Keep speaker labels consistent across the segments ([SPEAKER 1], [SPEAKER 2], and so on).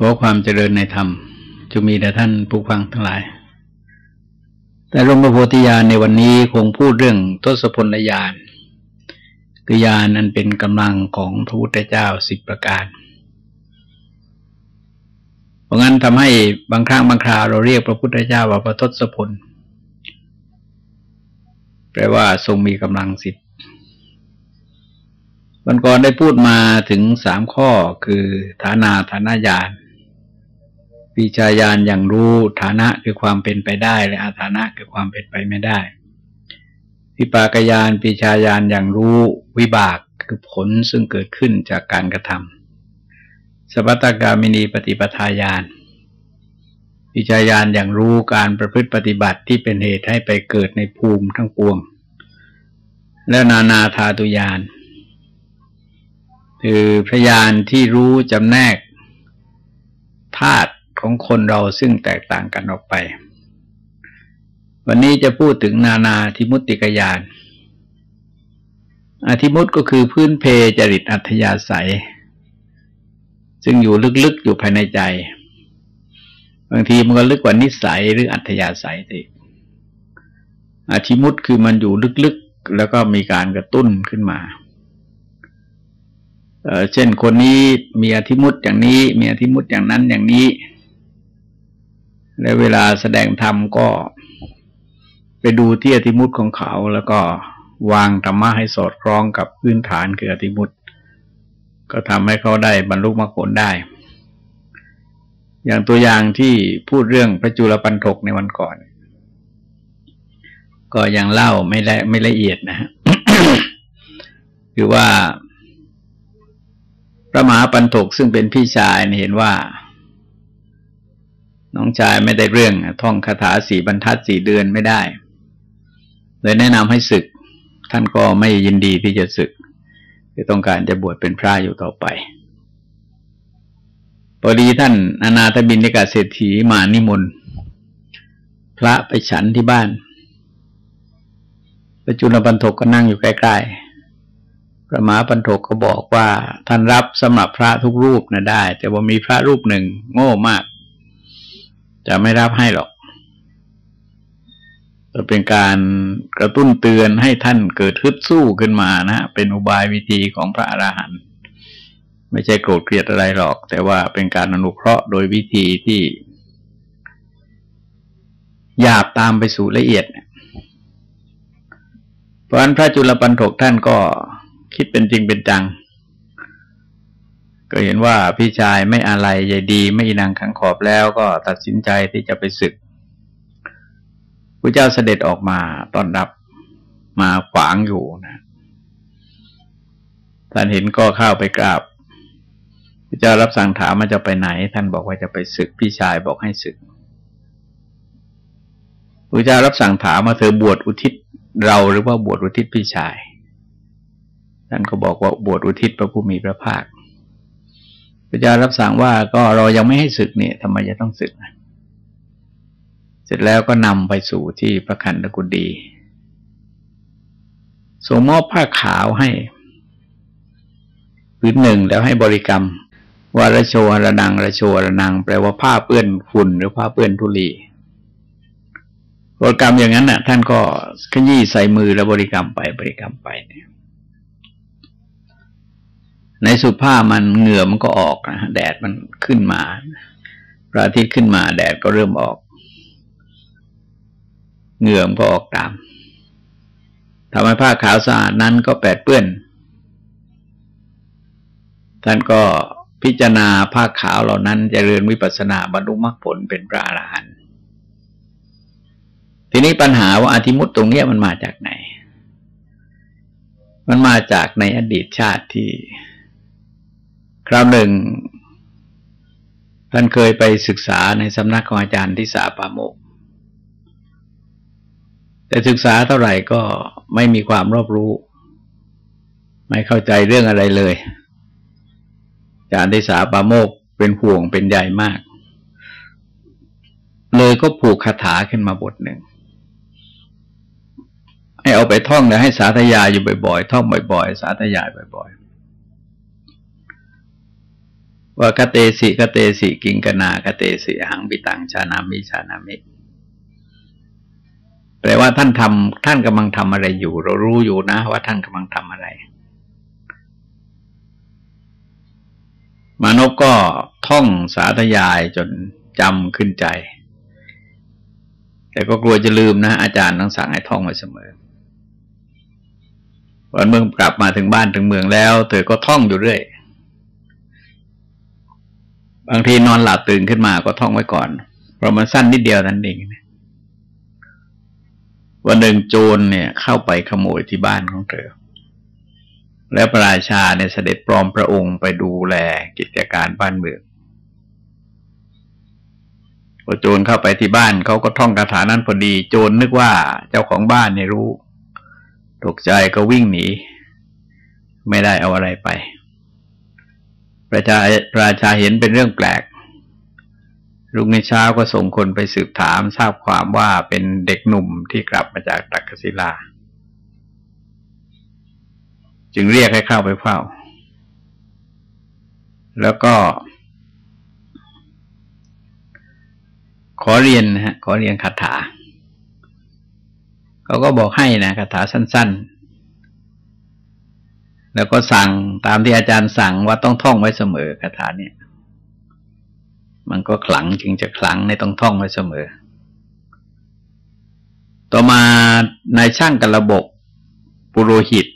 [SPEAKER 1] ขอความเจริญในธรรมจะมีแด่ท่านผู้ฟังทั้งหลาย แต่หลวงพ่อโพธิญาณในวันนี้คงพูดเรื่องทศพลญาณคือยานนั้นเป็นกำลังของพระพุทธเจ้าสิบประการ เพราะงั้นทำให้บางครั้งบางคราวเราเรียกพระพุทธเจ้าว่าพระทศพล แปลว่าทรงมีกำลังสิบวันก่อนได้พูดมาถึงสามข้อคือฐานาฐานาญาณ วิชายานอย่างรู้ฐานะคือความเป็นไปได้ และอาฐานะคือความเป็นไปไม่ได้ วิปากยานปีชายานอย่างรู้วิบากคือผลซึ่งเกิดขึ้นจากการกระทำสัพตกามินีปฏิปทาญาณวิชายานอย่างรู้การประพฤติปฏิบัติที่เป็นเหตุให้ไปเกิดในภูมิทั้งปวง และนานาธาตุญาณคือพยานที่รู้จำแนกธาตุ ของคนเราซึ่งแตกต่างกันออกไป วันนี้จะพูดถึงนานาทิมุตติกยานอธิมุตก็คือพื้นเพจริตอัธยาศัย ซึ่งอยู่ลึกๆอยู่ภายในใจ บางทีมันก็ลึกกว่านิสัยหรืออัธยาศัยติอธิมุตคือมันอยู่ลึกๆ แล้วก็มีการกระตุ้นขึ้นมาเช่นคนนี้มีอธิมุตอย่างนี้ มีอธิมุตอย่างนั้นอย่างนี้ และเวลาแสดงธรรมก็ไปดูที่อธิมุตของเขา แล้วก็วางธรรมะให้สอดคล้องกับพื้นฐานคืออธิมุตก็ทำให้เขาได้บรรลุมรรคผลได้ อย่างตัวอย่างที่พูดเรื่องพระจุลปันทกในวันก่อน ก็ยังเล่าไม่ละไม่ละเอียดนะฮะคือว่าพระมหาปันถกซึ่งเป็นพี่ชายเห็นว่า น้องชายไม่ได้เรื่องท่องคาถาสี่บรรทัดสี่เดือนไม่ได้เลยแนะนำให้ศึก ท่านก็ไม่ยินดีที่จะศึกคือต้องการจะบวชเป็นพระอยู่ต่อไปพอดีท่านอนาถบินในกาเศรษฐีมานิมนต์พระไปฉันที่บ้านประจุลปันถกก็นั่งอยู่ใกล้ๆพระมหาปันโทกก็บอกว่าท่านรับสำหรับพระทุกรูปนะได้ แต่ว่ามีพระรูปหนึ่งโง่มาก จะไม่รับให้หรอกจะเป็นการกระตุ้นเตือนให้ท่านเกิดฮึดสู้ขึ้นมานะ เป็นอุบายวิธีของพระอราหันต์ไม่ใช่โกรธเกลียดอะไรหรอก แต่ว่าเป็นการอนุเคราะห์โดยวิธีที่หยาบตามไปสู่ละเอียด เพราะฉะนั้นพระจุลปันถกท่านก็คิดเป็นจริงเป็นจัง ก็เห็นว่าพี่ชายไม่อะไรใหญ่ดีไม่นางขังขอบแล้วก็ตัดสินใจที่จะไปศึกพระเจ้าเสด็จออกมาตอนรับมาขวางอยู่นะท่านเห็นก็เข้าไปกราบพระเจ้ารับสั่งถามมาจะไปไหน ท่านบอกว่าจะไปศึกพี่ชายบอกให้ศึกพระเจ้ารับสั่งถามมาเธอบวชอุทิศเราหรือว่าบวชอุทิศพี่ชายท่านก็บอกว่าบวชอุทิศพระผู้มีพระภาค พระเจ้ารับสั่งว่าก็เรายังไม่ให้ศึกเนี่ยทำไมจะต้องศึก เสร็จแล้วก็นำไปสู่ที่พระคันตกุดีส่งมอบผ้าขาวให้พื้นหนึ่งแล้วให้บริกรรมว่าระโชระนังระโชระนัง แปลว่าผ้าเปื้อนฝุ่นหรือผ้าเปื้อนทุลีบริกรรมอย่างนั้นน่ะ ท่านก็ขยี้ใส่มือแล้วบริกรรมไปบริกรรมไปเนี่ย ในสุภาพมันเหงื่อมันก็ออกนะแดดมันขึ้นมาพระอาทิตย์ขึ้นมาแดดก็เริ่มออกเหงื่อมันก็ออกตามทำให้ผ้าขาวสะอาดนั้นก็แปดเปื้อน ท่านก็พิจารณาผ้าขาวเหล่านั้นจเจริญวิปัสสนาบรรลุมรรคผลเป็นพระอรหันต์ทีนี้ปัญหาว่าอธิมุตตรงนี้มันมาจากไหน มันมาจากในอดีตชาติที่ คราวหนึ่ง ท่านเคยไปศึกษาในสำนักของอาจารย์ทิสาปาโมก แต่ศึกษาเท่าไหร่ก็ไม่มีความรอบรู้ ไม่เข้าใจเรื่องอะไรเลย อาจารย์ทิสาปาโมกเป็นห่วงเป็นใหญ่มาก เลยก็ผูกคาถาขึ้นมาบทหนึ่งให้เอาไปท่องแล้วให้สาธยายอยู่บ่อยๆ ท่องบ่อย ๆ สาธยายบ่อย ว่ากเตสิกเตสิกิงกนากเตสิหังปิตังชานามิชานามิแปลว่าท่านทำท่านกำลังทำอะไรอยู่ เรารู้อยู่นะ ว่าท่านกำลังทำอะไร มานพก็ท่องสาธยายจนจำขึ้นใจ แต่ก็กลัวจะลืมนะ อาจารย์ต้องสั่งให้ท่องไว้เสมอวันเมื่อกลับมาถึงบ้านถึงเมืองแล้ว เธอก็ท่องอยู่เรื่อย บางทีนอนหลับตื่นขึ้นมาก็ท่องไว้ก่อน เพราะมันสั้นนิดเดียวนั่นเองวันหนึ่งโจรเนี่ย เข้าไปขโมยที่บ้านของเธอ แล้วพระราชาเนี่ยเสด็จปลอมพระองค์ไปดูแลกิจการบ้านเมืองพอโจรเข้าไปที่บ้านเขาก็ท่องคาถานั้นพอดี โจรนึกว่าเจ้าของบ้านเนี่ยรู้ ตกใจก็วิ่งหนี ไม่ได้เอาอะไรไป ประชาประชาเห็นเป็นเรื่องแปลกลุงในเช้าก็ส่งคนไปสืบถามทราบความว่าเป็นเด็กหนุ่มที่กลับมาจากตักกศิลา จึงเรียกให้เข้าไปเฝ้า แล้วก็ ขอเรียนนะฮะขอเรียนคาถาเขาก็บอกให้นะคาถาสั้น ๆ แล้วก็สั่งตามที่อาจารย์สั่งว่าต้องท่องไว้เสมอคาถาเนี่ย มันก็ขลังจึงจะขลังในต้องท่องไว้เสมอ ต่อมานายช่างกระบก ปุโรหิต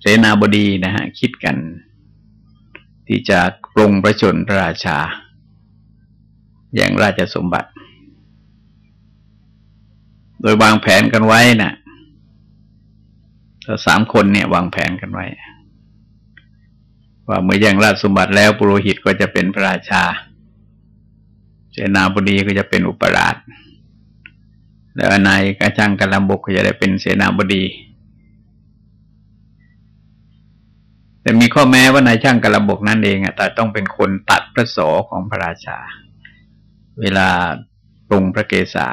[SPEAKER 1] เสนาบดีนะฮะ คิดกัน ที่จะปรงประชนพระราชา อย่างราชสมบัติ โดยวางแผนกันไว้นะ่ะ สามคนเนี่ยวางแผนกันไว้ ว่าเมื่อแย่งราชสมบัติแล้วปุโรหิตก็จะเป็นพระราชาเจนาบดีก็จะเป็นอุปราชแล้วนายกระจังกระลบกก็จะได้เป็นเสนาบดี แต่มีข้อแม้ว่านายช่างกระลบกนั่นเองอะแต่ต้องเป็นคนตัดพระโสของพระราชา เวลาปรุงพระเกศา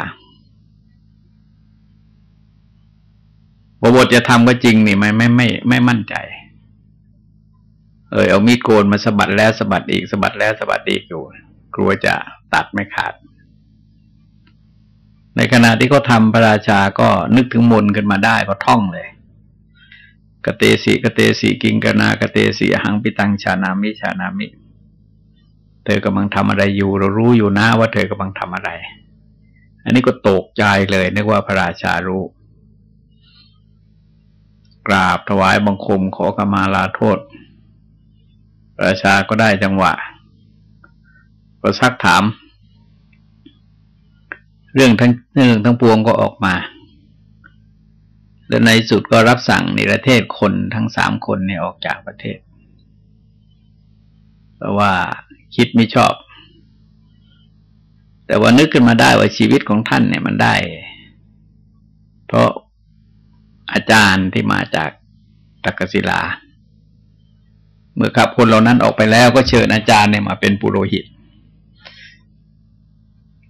[SPEAKER 1] บทจะทำก็จริงนี่ไม่ไม่ไม่ไม่มั่นใจ เออเอามีดโกนมาสะบัดแล้วสะบัดอีกสะบัดแล้วสะบัดอีกอยู่ กลัวจะตัดไม่ขาด ในขณะที่เขาทำพระราชาก็นึกถึงมนขึ้นมาได้ก็ท่องเลยกเตสีกเตสีกิงกนากเตสีหังปิตังชานามิชานามิ เธอกำลังทำอะไรอยู่ เรารู้อยู่นะว่าเธอกำลังทำอะไร อันนี้ก็ตกใจเลยนึกว่าพระราชารู้ กราบถวายบังคมขอกมาลาโทษ ประชาก็ได้จังหวะ ก็ซักถาม เรื่องทั้งเรื่องทั้งปวงก็ออกมา และในสุดก็รับสั่งในประเทศคนทั้งสามคนเนี่ยออกจากประเทศ เพราะว่าคิดไม่ชอบ แต่ว่านึกขึ้นมาได้ว่าชีวิตของท่านเนี่ยมันได้ เพราะ อาจารย์ที่มาจากตักกศิลา เมื่อขับคนเหล่านั้นออกไปแล้วก็เชิญอาจารย์เนี่ยมาเป็นปุโรหิต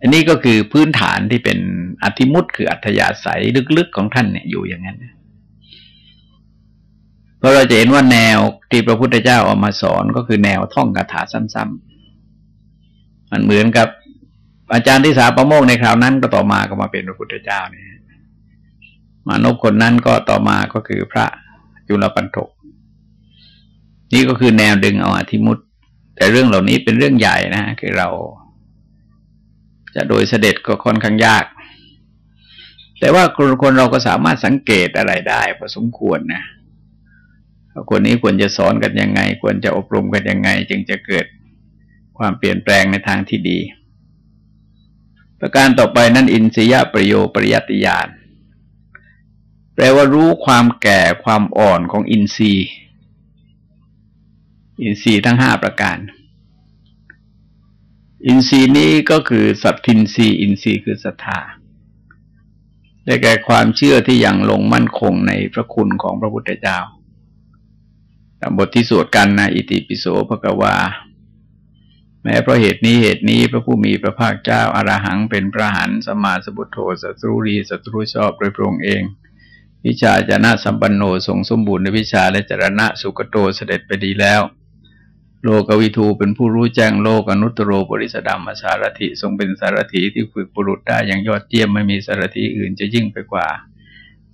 [SPEAKER 1] อันนี้ก็คือพื้นฐานที่เป็นอธิมุตคืออัธยาศัยลึกๆของท่านเนี่ยอยู่อย่างนั้นเพราะเราจะเห็นว่าแนวที่พระพุทธเจ้าออกมาสอนก็คือแนวท่องคาถาซ้ำๆมันเหมือนกับอาจารย์ที่สาประโมกในคราวนั้นก็ต่อมาก็มาเป็นพระพุทธเจ้าเนี่ย มานพคนนั้นก็ต่อมาก็คือพระจุลปันถกนี่ก็คือแนวดึงเอาอธิมุตแต่เรื่องเหล่านี้เป็นเรื่องใหญ่นะคือเรา จะโดยเสด็จก็ค่อนข้างยาก แต่ว่าคนคนเราก็สามารถสังเกตอะไรได้พอสมควรนะคนนี้ควรจะสอนกันยังไง ควรจะอบรมกันยังไง จึงจะเกิดความเปลี่ยนแปลงในทางที่ดี ประการต่อไปนั้นอินทรียประโยปริยติยาน แปลว่ารู้ความแก่ความอ่อนของอินทรีย์ อินทรีย์ทั้งห้าประการ อินทรีย์นี้ก็คือสัตทินทรีย์อินทรีย์คือศรัทธาได้แก่ความเชื่อที่ยังลงมั่นคงในพระคุณของพระพุทธเจ้าตามบทที่สวดกันนะอิติปิโสภควา แม้เพราะเหตุนี้เหตุนี้พระผู้มีพระภาคเจ้าอารหังเป็นพระหันสมาสบุตโธสัตรูรีสัตรูชอบโดยพระองค์เอง วิชาจนะสัมปันโนทรงสมบูรณ์ในวิชาและจรณะสุกโตเสด็จไปดีแล้ว โลกวิทูเป็นผู้รู้แจ้งโลกอนุตตรโรบริสดามสารถิทรงเป็นสารถิที่ฝึกบุรุษได้อย่างยอดเยี่ยมไม่มีสารถิอื่นจะยิ่งไปกว่า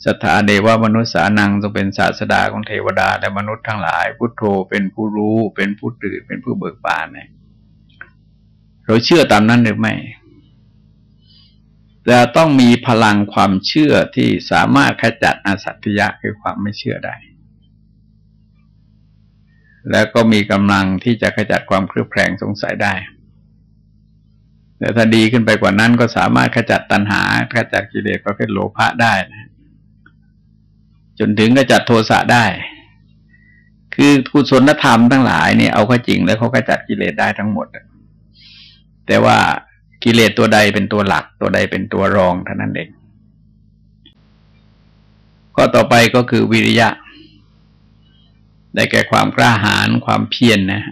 [SPEAKER 1] สถาเดวามนุษย์สานังทรงเป็นศาสดาของเทวดาและมนุษย์ทั้งหลาย พุทโธเป็นผู้รู้เป็นผู้ตื่นเป็นผู้เบิกบานเนี่ยเราเชื่อตามนั้นหรือไม่ แต่ต้องมีพลังความเชื่อที่สามารถขจัดอสัตยะคือความไม่เชื่อได้ แล้วก็มีกำลังที่จะขจัดความเครือบแคลงสงสัยได้ แต่ถ้าดีขึ้นไปกว่านั้นก็สามารถขจัดตัณหาขจัดกิเลสประเภทโลภะได้นะจนถึงขจัดโทสะได้ คือกุศลธรรมทั้งหลายเนี่ยเอาก็จริงแล้วเขาขจัดกิเลสได้ทั้งหมดแต่ว่า กิเลสตัวใดเป็นตัวหลัก ตัวใดเป็นตัวรองเท่านั้นเองก็ต่อไปก็คือวิริยะ ได้แก่ความกล้าหาญความเพียรนนะ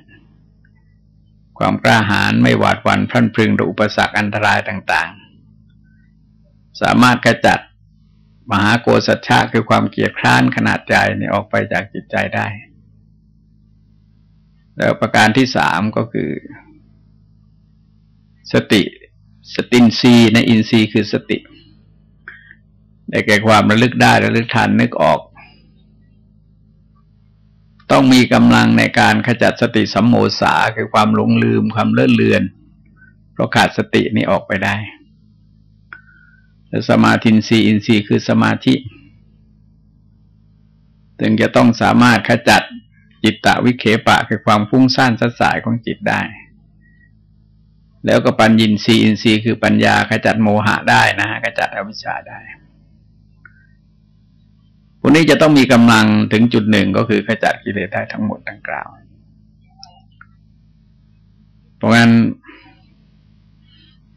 [SPEAKER 1] ความกล้าหาญไม่หวาดหวั่นพลันพรึงต่ออุปสรรคอันตรายต่าง ๆ สามารถกระจัดมหาโกสัจฉะคือความเกียดคร้านขนาดใจเนี่ยออกไปจากจิตใจได้ แล้วประการที่สามก็คือ สติ สตินซีในอินทรีคือสติได้แก่ความระลึกได้ระลึกทันนึกออก ต้องมีกำลังในการขจัดสติสัมโมสาคือความหลงลืมความเลื่อนเลือน เพราะขาดสตินี้ออกไปได้สมาธินรีอินทรีย์คือสมาธิถึงจะต้องสามารถขจัดจิตตะวิเคปะคือความฟุ้งซ่านสัดสายของจิตได้ แล้วก็ปัญญินทรีย์อินทรีย์คือปัญญาขจัดโมหะได้นะฮะขจัดอวิชชาได้พวกนี้จะต้องมีกำลังถึงจุดหนึ่งก็คือขจัดกิเลสได้ทั้งหมดดังกล่าว เพราะงั้น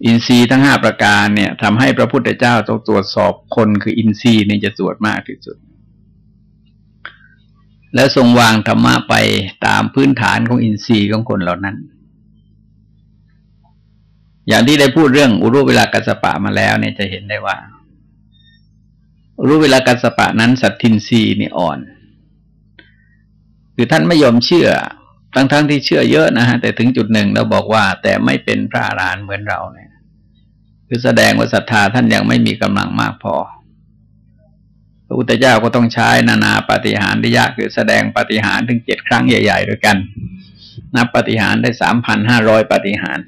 [SPEAKER 1] อินทรีย์ทั้งห้าประการเนี่ยทำให้พระพุทธเจ้าต้องตรวจสอบคนคืออินทรีย์เนี่ยจะตรวจมากที่สุด แล้วทรงวางธรรมะไปตามพื้นฐานของอินทรีย์ของคนเหล่านั้น อย่างที่ได้พูดเรื่องอุรุเวลากัสปะมาแล้วเนี่ยจะเห็นได้ว่า อุรุเวลากัสปะนั้นสัตทินรีนี่อ่อน คือท่านไม่ยอมเชื่อ ทั้งๆทที่เชื่อเยอะนะฮะแต่ถึงจุดหนึ่งเราบอกว่า แต่ไม่เป็นพระอรหันต์เหมือนเราเนี่ย คือแสดงว่าศรัทธาท่านยังไม่มีกำลังมากพอพระพุทธเจ้าก็ต้องใช้นานาปฏิหารที่ยากคือแสดงปฏิหารถึงเจ็ดครั้งใหญ่ ๆ ด้วยกัน นับปฏิหารได้สามพันห้าร้อยปฏิหาร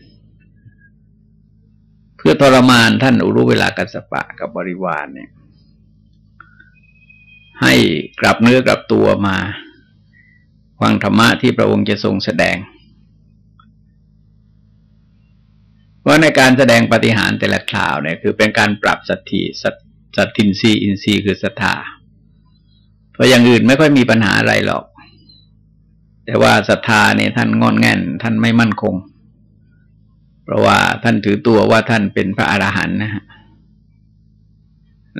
[SPEAKER 1] พื่อทรมานท่านอุรุเวลากัสปะกับบริวารเนี่ย ให้กลับเนื้อกลับตัวมาฟังธรรมะที่พระองค์จะทรงแสดง เพราะในการแสดงปฏิหารแต่ละคราวเนี่ย คือเป็นการปรับสัตถิสัตทินรีอินทรีย์คือศรัทธาเพราะอย่างอื่นไม่ค่อยมีปัญหาอะไรหรอก แต่ว่าศรัทธาเนี่ยท่านงอนแง่น ท่านไม่มั่นคง เพราะว่าท่านถือตัวว่าท่านเป็นพระอรหันต์นะฮะ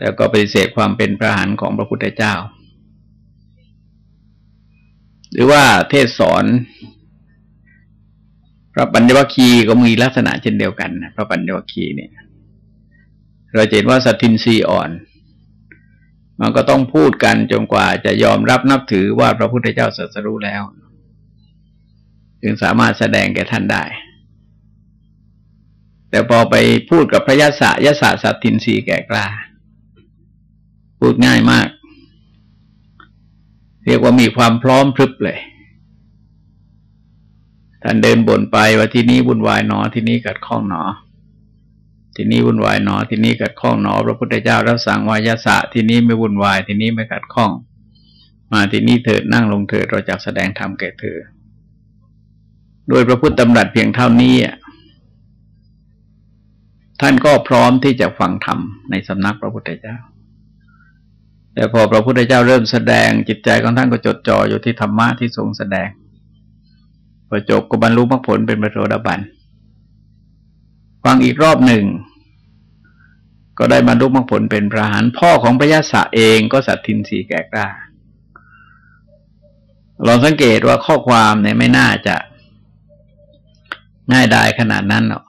[SPEAKER 1] แล้วก็ปฏิเสธความเป็นพระอรหันต์ของพระพุทธเจ้า หรือว่าเทศสอนพระปัญญวคีก็มีลักษณะเช่นเดียวกันนะพระปัญญวคีเนี่ย เราเห็นว่าสัตทินรีอ่อน มันก็ต้องพูดกันจนกว่าจะยอมรับนับถือว่าพระพุทธเจ้าสัสรู้แล้ว จึงสามารถแสดงแก่ท่านได้ แต่พอไปพูดกับพระยศยศสัตทินรีแก่กล้า พูดง่ายมาก เรียกว่ามีความพร้อมพรึบเลย ท่านเดินบ่นไปว่าที่นี้วุ่นวายหนอที่นี้กัดข้องหนอ ที่นี้วุ่นวายหนอที่นี้กัดข้องหนอ พระพุทธเจ้ารับสั่งวายาสะที่นี้ไม่วุ่นวาย ที่นี้ไม่กัดข้อง มาที่นี้เถิดนั่งลงเถิดเราจะแสดงธรรมแก่เธอโดยพระพุทธตำรัสเพียงเท่านี้ ท่านก็พร้อมที่จะฟังธรรมในสำนักพระพุทธเจ้า แต่พอพระพุทธเจ้าเริ่มแสดงจิตใจของท่านก็จดจ่ออยู่ที่ธรรมะที่ทรงแสดงพอจบก็บรรลุมรรคผลเป็นพระโสดาบันฟังอีกรอบหนึ่ง ก็ได้บรรลุมรรคผลเป็นพระหันพ่อของพระยาศะเองก็สัตทินสีแก่กล้าลองสังเกตว่าข้อความเนี่ยไม่น่าจะง่ายดายขนาดนั้นหรอก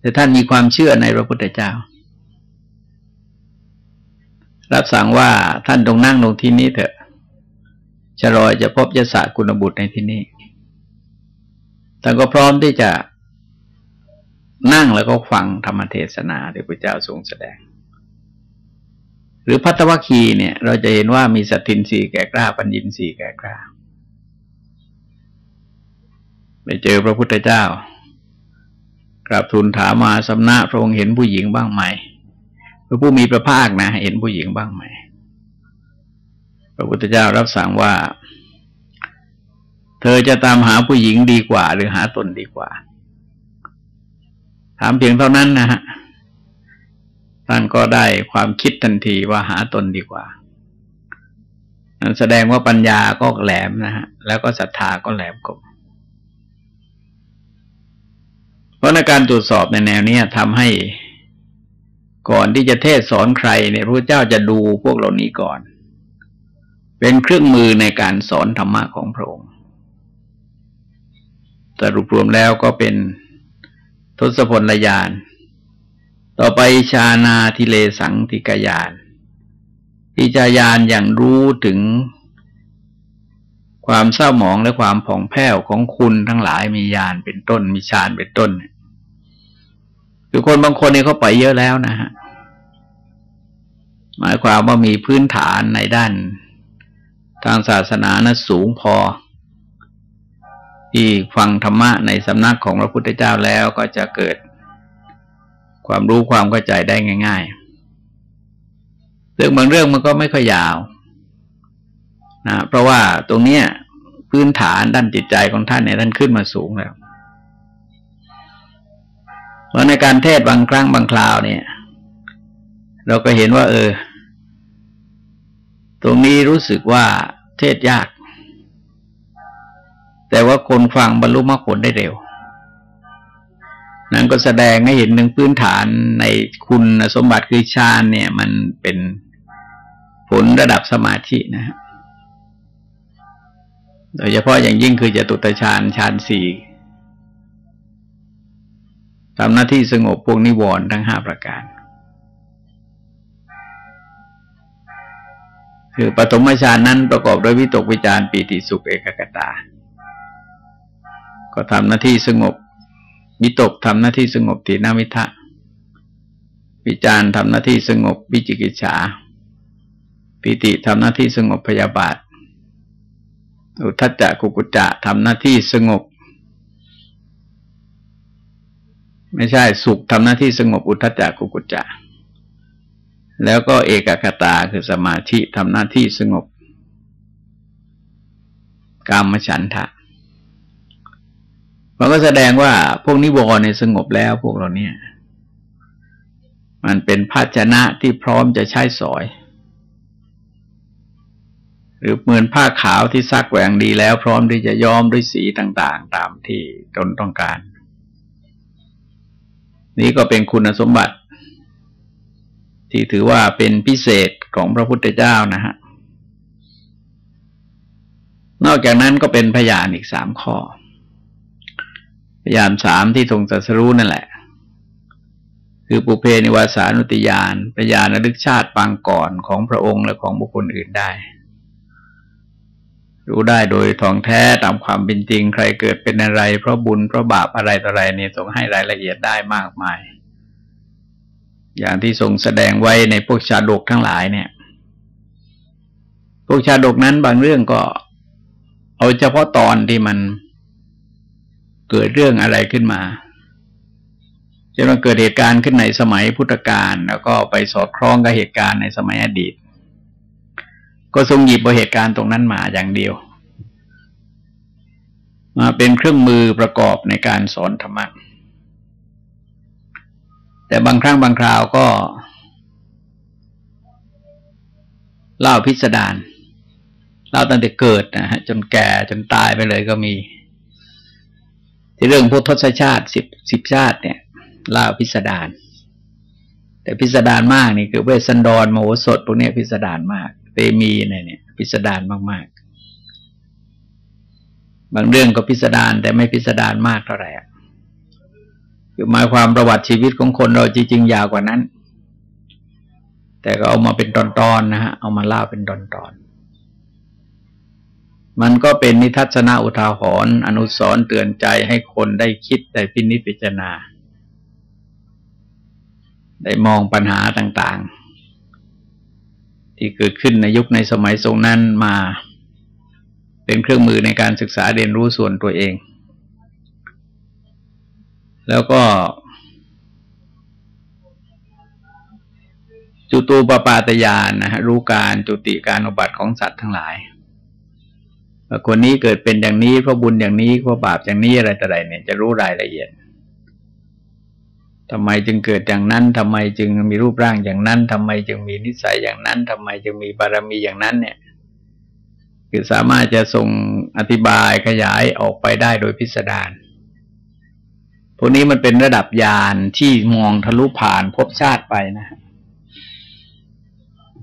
[SPEAKER 1] แต่ท่านมีความเชื่อในพระพุทธเจ้า รับสั่งว่าท่านตรงนั่งลงที่นี้เถอะชรอยจะพบยศกุณบุตรในที่นี้ท่านก็พร้อมที่จะนั่งแล้วก็ฟังธรรมเทศนาที่พระเจ้าทรงแสดง หรือพัตวคีเนี่ย เราจะเห็นว่ามีสตินสีแก่กล้าปัญญินสีแก่กล้าไปเจอพระพุทธเจ้า กราบทูลถามมาสำนักพระองค์เห็นผู้หญิงบ้างไหมพระผู้มีพระภาคนะ เห็นผู้หญิงบ้างไหมพระพุทธเจ้ารับสั่งว่า เธอจะตามหาผู้หญิงดีกว่า หรือหาตนดีกว่า ถามเพียงเท่านั้นนะฮะท่านก็ได้ความคิดทันทีว่าหาตนดีกว่านั่นแสดงว่าปัญญาก็แหลมนะฮะแล้วก็ศรัทธาก็แหลมกบ ราะในการตรวจสอบในแนวนี้ทำให้ก่อนที่จะเทศสอนใครเนี่ยพระเจ้าจะดูพวกเหล่านี้ก่อน เป็นเครื่องมือในการสอนธรรมะของพระองค์แต่รวบรวมแล้วก็เป็นทศพลยาน ต่อไปชานาทิเลสังติกยานพิจายานอย่างรู้ถึงความเศร้าหมองและความผ่องแผ้วของคุณทั้งหลายมียานเป็นต้นมีฌานเป็นต้น คือคนบางคนเนี่ยเขาไปเยอะแล้วนะฮะหมายความว่ามีพื้นฐานในด้าน ทางศาสนานะสูงพอ ที่ฟังธรรมะในสำนักของพระพุทธเจ้าแล้วก็จะเกิด ความรู้ความเข้าใจได้ง่าย ๆ เรื่องบางเรื่องมันก็ไม่ค่อยยาวนะเพราะว่าตรงเนี้ยพื้นฐานด้านจิตใจของท่านเนี่ยท่านขึ้นมาสูงแล้ว เพราะในการเทศบางครั้งบางคราวเนี่ย เราก็เห็นว่า เออ ตรงนี้รู้สึกว่าเทศยาก แต่ว่าคนฟังบรรลุมรรคผลได้เร็ว นั้นก็แสดงให้เห็นหนึ่งพื้นฐานในคุณสมบัติคือฌานเนี่ย มันเป็นผลระดับสมาธินะฮะโดยเฉพาะอย่างยิ่งคือจะตุตฌานฌานสี่ ทำหน้าที่สงบพวกนิวรณ์ทั้งห้าประการ คือปฐมฌานนั้นประกอบด้วยวิตกวิจารปีติสุขเอกกตา ก็ทำหน้าที่สงบวิตกทำหน้าที่สงบตีนามิทะวิจารทำหน้าที่สงบวิจิกิจฉาปิติทำหน้าที่สงบพยาบาทอุทัจจะกุกุจจะทำหน้าที่สงบ ไม่ใช่สุขทำหน้าที่สงบอุทจจะกุกุจจะแล้วก็เอกคตาคือสมาธิทำหน้าที่สงบกามฉันทะมันก็แสดงว่าพวกนิวรณ์เนี่ยสงบแล้วพวกเราเนี่ย มันเป็นภาชนะที่พร้อมจะใช้สอย หรือเหมือนผ้าขาวที่ซักแหวงดีแล้ว พร้อมที่จะย้อมด้วยสีต่าง ๆ ตามที่ตนต้องการ นี้ก็เป็นคุณสมบัติ ที่ถือว่าเป็นพิเศษของพระพุทธเจ้านะฮะ นอกจากนั้นก็เป็นพยานอีกสามข้อ พยานสามที่ทรงตรัสรู้นั่นแหละ คือปุเพนิวาสานุติยานพยานระลึกชาติปางก่อนของพระองค์และของบุคคลอื่นได้ รู้ได้โดยทองแท้ตามความเป็นจริง ใครเกิดเป็นอะไร เพราะบุญเพราะบาปอะไรต่ออะไรเนี่ยทรงให้รายละเอียดได้มากมาย อย่างที่ทรงแสดงไว้ในพวกชาดกทั้งหลายเนี่ย พวกชาดกนั้นบางเรื่องก็เอาเฉพาะตอนที่มันเกิดเรื่องอะไรขึ้นมาจะมาเกิดเหตุการณ์ขึ้นในสมัยพุทธกาลแล้วก็ไปสอดคล้องกับเหตุการณ์ในสมัยอดีต ก็ทรงหยิบเอาเหตุการณ์ตรงนั้นมาอย่างเดียว มาเป็นเครื่องมือประกอบในการสอนธรรมะแต่บางครั้งบางคราวก็ เล่าพิสดารเล่าตั้งแต่เกิดนะฮะจนแก่จนตายไปเลยก็มี ที่เรื่องพุทธศชาติสิบสิบชาติเนี่ยเล่าพิสดารแต่พิสดารมากนี่คือเวสันดรโมโหสดพวกนี้พิสดารมาก เตมีเนี่ยเนี่ยพิสดารมาก ๆ บางเรื่องก็พิสดารแต่ไม่พิสดารมากเท่าไหร่คือหมายความประวัติชีวิตของคนเราจริงๆยาวกว่านั้น แต่ก็เอามาเป็นตอนๆนะฮะเอามาเล่าเป็นตอนๆมันก็เป็นนิทัศนาอุทาหรณ์อนุสรเตือนใจให้คนได้คิดได้พินิจพิจารณา ได้มองปัญหาต่างๆ ที่เกิดขึ้นในยุคในสมัยทรงนั้นมาเป็นเครื่องมือในการศึกษาเรียนรู้ส่วนตัวเอง แล้วก็ จุตูปปาตยานนะฮะรู้การจุติการอุบัติของสัตว์ทั้งหลายคนนี้เกิดเป็นอย่างนี้เพราะบุญอย่างนี้เพราะบาปอย่างนี้อะไรต่ออะไรเนี่ยจะรู้รายละเอียด ทำไมจึงเกิดอย่างนั้นทำไมจึงมีรูปร่างอย่างนั้นทำไมจึงมีนิสัยอย่างนั้นทำไมจึงมีบารมีอย่างนั้น เนี่ย คือสามารถจะส่งอธิบายขยายออกไปได้โดยพิสดารพวกนี้มันเป็นระดับญาณที่มองทะลุผ่านภพชาติไปนะ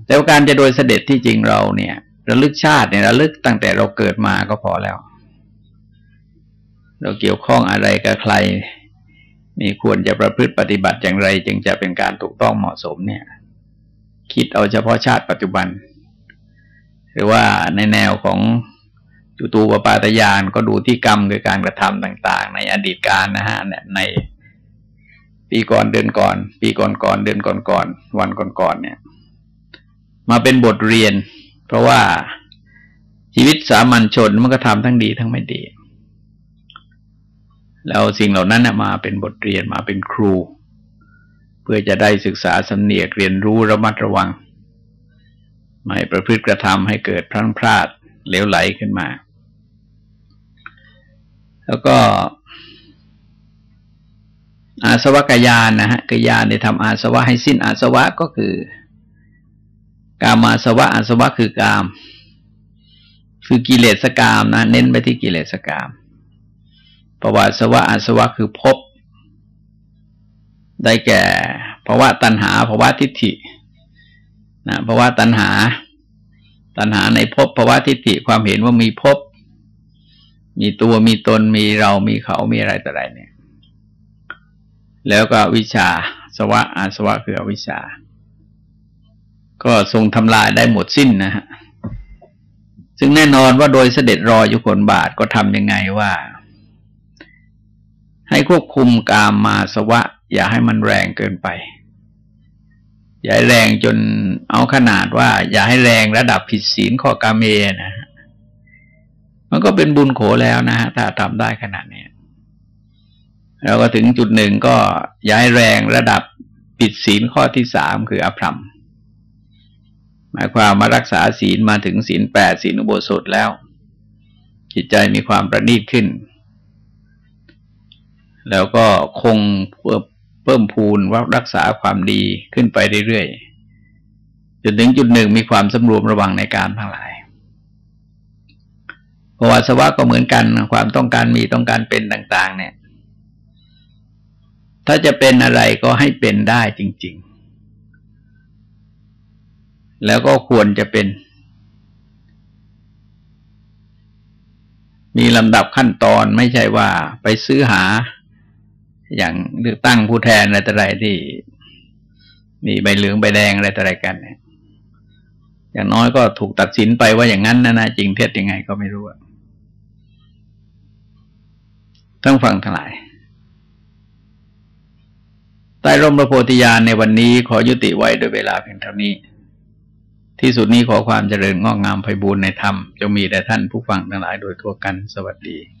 [SPEAKER 1] แล้วการจะโดยเสด็จที่จริงเราเนี่ย ระลึกชาติเนี่ยระลึกตั้งแต่เราเกิดมาก็พอแล้ว เราเกี่ยวข้องอะไรกับใคร มีควรจะประพฤติปฏิบัติอย่างไร จึงจะเป็นการถูกต้องเหมาะสมเนี่ย คิดเอาเฉพาะชาติปัจจุบัน หรือว่าในแนวของจุตูปปาตยานก็ดูที่กรรมคือการกระทำต่าง ๆ ในอดีตการนะฮะในปีก่อนเดือนก่อน ปีก่อนก่อนเดือนก่อนก่อนวันก่อนก่อนเนี่ย มาเป็นบทเรียน เพราะว่าชีวิตสามัญชนมันก็ทำทั้งดีทั้งไม่ดี แล้วสิ่งเหล่านั้นมาเป็นบทเรียนมาเป็นครู เพื่อจะได้ศึกษาสำเนียกเรียนรู้ระมัดระวัง ไม่ประพฤติกระทำให้เกิดพลั้งพลาดเลวไหลขึ้นมา แล้วก็อาสวะกยานนะฮะกยานในทำอาสวะให้สิ้นอาสวะก็คือกามาสวะอาสวะคือกาม คือกิเลสกามนะ เน้นไปที่กิเลสกาม ภาวะสวะอาสวะคือภพได้แก่ภาวะตัณหาภาวะทิฏฐินะภาวะตัณหา ตัณหาในภพภาวะทิฏฐิความเห็นว่ามีภพมีตัวมีตนมีเรามีเขามีอะไรต่ออะไรเนี่ย แล้วก็วิชาสวะอาสวะคืออวิชา ก็ทรงทำลายได้หมดสิ้นนะฮะซึ่งแน่นอนว่าโดยเสด็จรออยู่คนบาทก็ทำยังไงว่า ควบคุมกามมาสวะ อย่าให้มันแรงเกินไป อย่าแรงจนเอาขนาดว่า อย่าให้แรงระดับผิดศีลข้อกาเมนะฮะมันก็เป็นบุญโขแล้วนะฮะถ้าทำได้ขนาดนี้เราก็ถึงจุดหนึ่งก็ย้ายแรงระดับปิดศีลข้อที่สามคืออภรรมหมายความมารักษาศีลมาถึงศีลแปดศีลอุโบสถแล้ว จิตใจมีความประณีตขึ้น แล้วก็คงเพิ่มเพิ่มพูนว่ารักษาความดีขึ้นไปเรื่อยๆ จนถึงจุดหนึ่งมีความสำรวมระวังในการทั้งหลายภาวะสวะก็เหมือนกัน ความต้องการมีต้องการเป็นต่าง ๆ เนี่ย ถ้าจะเป็นอะไรก็ให้เป็นได้จริง ๆ แล้วก็ควรจะเป็น มีลำดับขั้นตอนไม่ใช่ว่าไปซื้อหา อย่างเลือกตั้งผู้แทนอะไรต่ออะไรที่มีใบเหลืองใบแดงอะไรต่ออะไรกันเนี่ยอย่างน้อยก็ถูกตัดสินไปว่าอย่างนั้นนะนะจริงเท็จยังไงก็ไม่รู้ต้องฟังทั้งหลายใต้ร่มพระโพธิญาณในวันนี้ขอยุติไว้โดยเวลาเพียงเท่านี้ ที่สุดนี้ขอความเจริญงอกงามไพบูรณ์ในธรรมจงมีแด่ท่านผู้ฟังทั้งหลายโดยทั่วกันสวัสดี